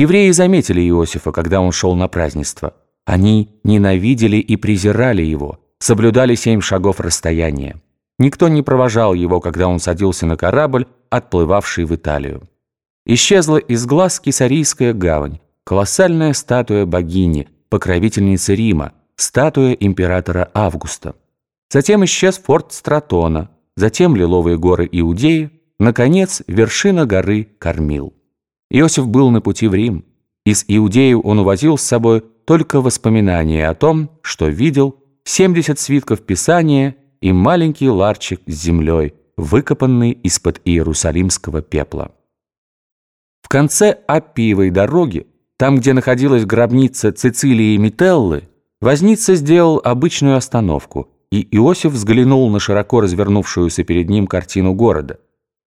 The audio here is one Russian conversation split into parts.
Евреи заметили Иосифа, когда он шел на празднество. Они ненавидели и презирали его, соблюдали семь шагов расстояния. Никто не провожал его, когда он садился на корабль, отплывавший в Италию. Исчезла из глаз Кесарийская гавань, колоссальная статуя богини, покровительницы Рима, статуя императора Августа. Затем исчез форт Стратона, затем лиловые горы Иудеи, наконец, вершина горы Кормил. Иосиф был на пути в Рим. Из Иудеи он увозил с собой только воспоминания о том, что видел 70 свитков Писания и маленький ларчик с землей, выкопанный из-под иерусалимского пепла. В конце Аппиевой дороги, там, где находилась гробница Цицилии Мителлы, возница сделал обычную остановку – и Иосиф взглянул на широко развернувшуюся перед ним картину города.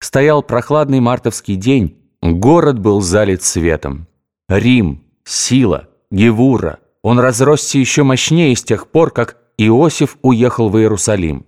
Стоял прохладный мартовский день, город был залит светом. Рим, сила, Гевура, он разросся еще мощнее с тех пор, как Иосиф уехал в Иерусалим.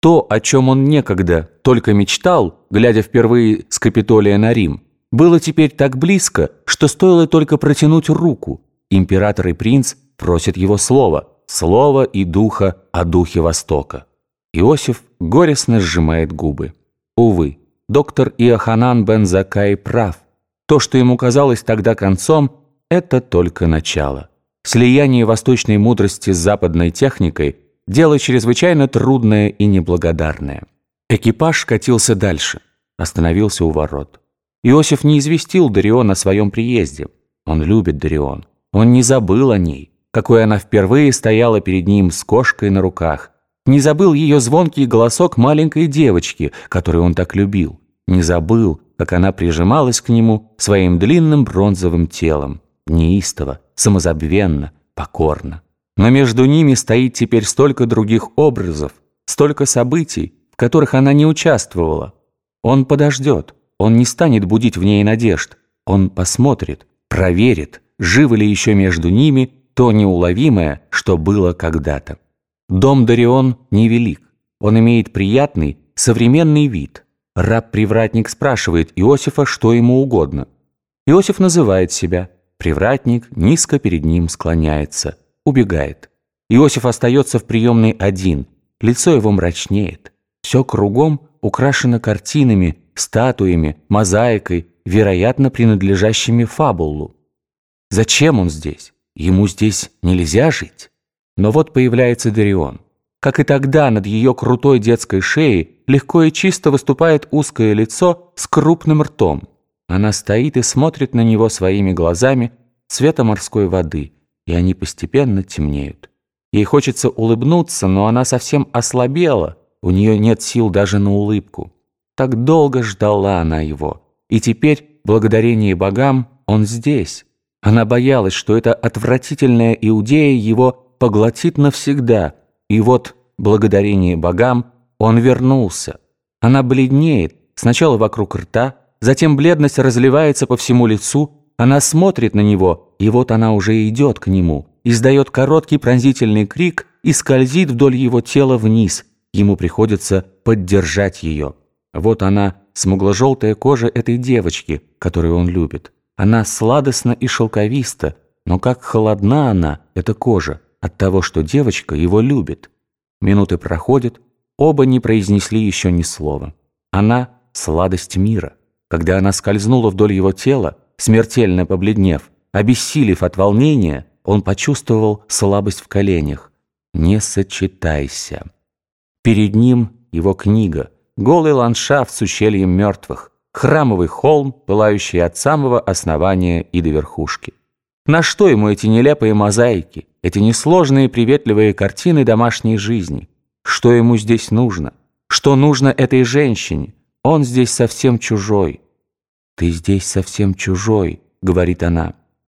То, о чем он некогда только мечтал, глядя впервые с Капитолия на Рим, было теперь так близко, что стоило только протянуть руку. Император и принц просят его слова – слова и духа о духе Востока. Иосиф горестно сжимает губы. Увы, доктор Иоханан бен Закай прав. То, что ему казалось тогда концом, это только начало. Слияние восточной мудрости с западной техникой – дело чрезвычайно трудное и неблагодарное. Экипаж катился дальше, остановился у ворот. Иосиф не известил Дарион о своем приезде. Он любит Дарион. Он не забыл о ней какой она впервые стояла перед ним с кошкой на руках. Не забыл ее звонкий голосок маленькой девочки, которую он так любил. Не забыл, как она прижималась к нему своим длинным бронзовым телом. Неистово, самозабвенно, покорно. Но между ними стоит теперь столько других образов, столько событий, в которых она не участвовала. Он подождет, он не станет будить в ней надежд. Он посмотрит, проверит, живы ли еще между ними то неуловимое, что было когда-то. Дом Дарион невелик, он имеет приятный, современный вид. Раб-привратник спрашивает Иосифа, что ему угодно. Иосиф называет себя. Привратник низко перед ним склоняется, убегает. Иосиф остается в приемной один, лицо его мрачнеет. Все кругом украшено картинами, статуями, мозаикой, вероятно, принадлежащими фабулу. Зачем он здесь? Ему здесь нельзя жить. Но вот появляется Дарион. Как и тогда над ее крутой детской шеей легко и чисто выступает узкое лицо с крупным ртом. Она стоит и смотрит на него своими глазами цвета морской воды, и они постепенно темнеют. Ей хочется улыбнуться, но она совсем ослабела, у нее нет сил даже на улыбку. Так долго ждала она его, и теперь, благодарение богам, он здесь. Она боялась, что эта отвратительная Иудея его поглотит навсегда, и вот, благодарение богам, он вернулся. Она бледнеет, сначала вокруг рта, затем бледность разливается по всему лицу, она смотрит на него, и вот она уже идет к нему, издает короткий пронзительный крик и скользит вдоль его тела вниз. Ему приходится поддержать ее. Вот она, смугло-желтая кожа этой девочки, которую он любит. Она сладостна и шелковиста, но как холодна она, эта кожа, от того, что девочка его любит. Минуты проходят, оба не произнесли еще ни слова. Она — сладость мира. Когда она скользнула вдоль его тела, смертельно побледнев, обессилев от волнения, он почувствовал слабость в коленях. «Не сочетайся». Перед ним его книга, голый ландшафт с ущельем мертвых — храмовый холм, пылающий от самого основания и до верхушки. На что ему эти нелепые мозаики, эти несложные приветливые картины домашней жизни? Что ему здесь нужно? Что нужно этой женщине? Он здесь совсем чужой. «Ты здесь совсем чужой», — говорит она.